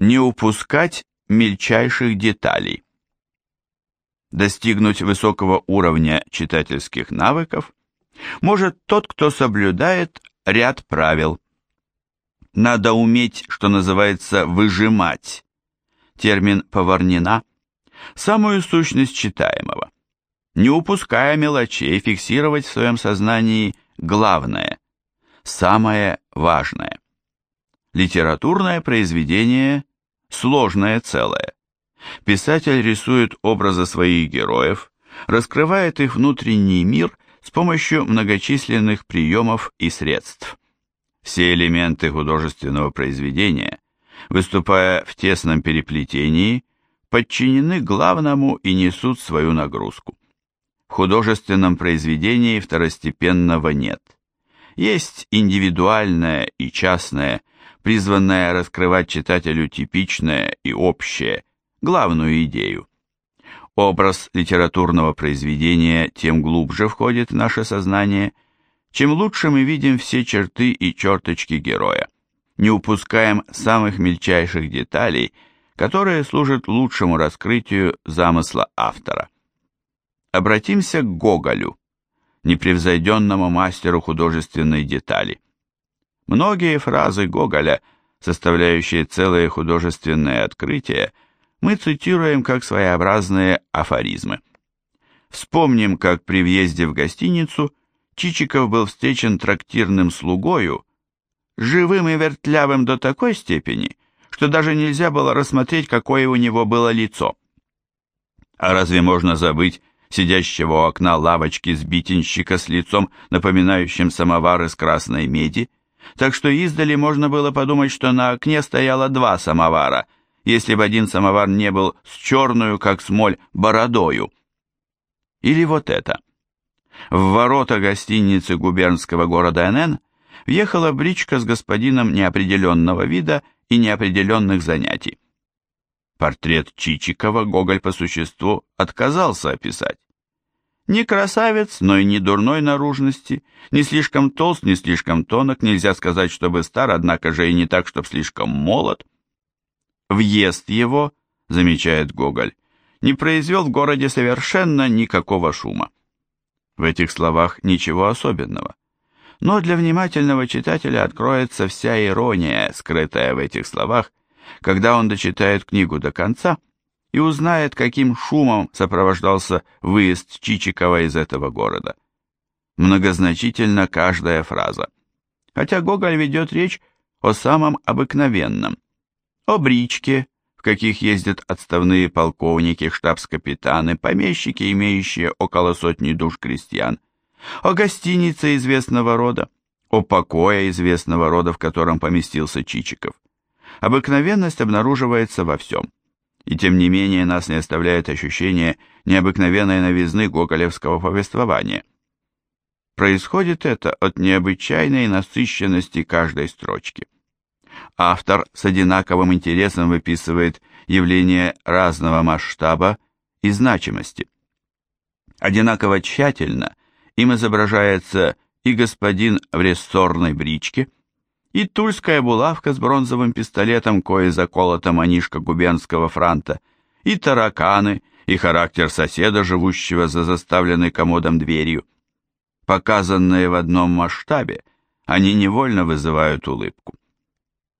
Не упускать мельчайших деталей. Достигнуть высокого уровня читательских навыков может тот, кто соблюдает ряд правил. Надо уметь, что называется, выжимать. Термин «поварнина» самую сущность читаемого. Не упуская мелочей, фиксировать в своем сознании главное, самое важное. Литературное произведение – сложное целое. Писатель рисует образы своих героев, раскрывает их внутренний мир с помощью многочисленных приемов и средств. Все элементы художественного произведения, выступая в тесном переплетении, подчинены главному и несут свою нагрузку. В художественном произведении второстепенного нет. Есть индивидуальное и частное, призванное раскрывать читателю типичное и общее, главную идею. Образ литературного произведения тем глубже входит в наше сознание, чем лучше мы видим все черты и черточки героя, не упускаем самых мельчайших деталей – которые служат лучшему раскрытию замысла автора. Обратимся к Гоголю, непревзойденному мастеру художественной детали. Многие фразы Гоголя, составляющие целые художественные открытия, мы цитируем как своеобразные афоризмы. Вспомним, как при въезде в гостиницу Чичиков был встречен трактирным слугою, живым и вертлявым до такой степени, что даже нельзя было рассмотреть, какое у него было лицо. А разве можно забыть сидящего у окна лавочки сбитенщика с лицом, напоминающим самовар из красной меди? Так что издали можно было подумать, что на окне стояло два самовара, если бы один самовар не был с черную, как смоль, бородою. Или вот это. В ворота гостиницы губернского города НН въехала бричка с господином неопределенного вида и неопределенных занятий. Портрет Чичикова Гоголь по существу отказался описать. Не красавец, но и не дурной наружности, не слишком толст, не слишком тонок, нельзя сказать, чтобы стар, однако же и не так, чтобы слишком молод. Въезд его, замечает Гоголь, не произвел в городе совершенно никакого шума. В этих словах ничего особенного но для внимательного читателя откроется вся ирония, скрытая в этих словах, когда он дочитает книгу до конца и узнает, каким шумом сопровождался выезд Чичикова из этого города. Многозначительна каждая фраза. Хотя Гоголь ведет речь о самом обыкновенном, о бричке, в каких ездят отставные полковники, штабс-капитаны, помещики, имеющие около сотни душ крестьян, о гостинице известного рода, о покое известного рода, в котором поместился Чичиков. Обыкновенность обнаруживается во всем, и тем не менее нас не оставляет ощущение необыкновенной новизны гоголевского повествования. Происходит это от необычайной насыщенности каждой строчки. Автор с одинаковым интересом выписывает явления разного масштаба и значимости. Одинаково тщательно им изображается и господин в рессорной бричке, и тульская булавка с бронзовым пистолетом, кое заколота манишка губернского франта, и тараканы, и характер соседа, живущего за заставленной комодом дверью. Показанные в одном масштабе, они невольно вызывают улыбку.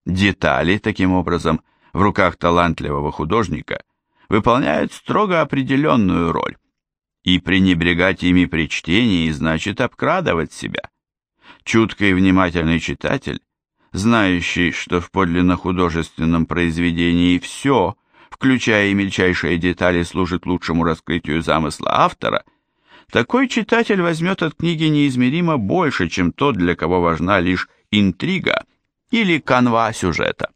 Детали, таким образом, в руках талантливого художника выполняют строго определенную роль и пренебрегать ими при чтении значит обкрадывать себя. Чуткий и внимательный читатель, знающий, что в подлинно художественном произведении все, включая и мельчайшие детали, служит лучшему раскрытию замысла автора, такой читатель возьмет от книги неизмеримо больше, чем тот, для кого важна лишь интрига или канва сюжета.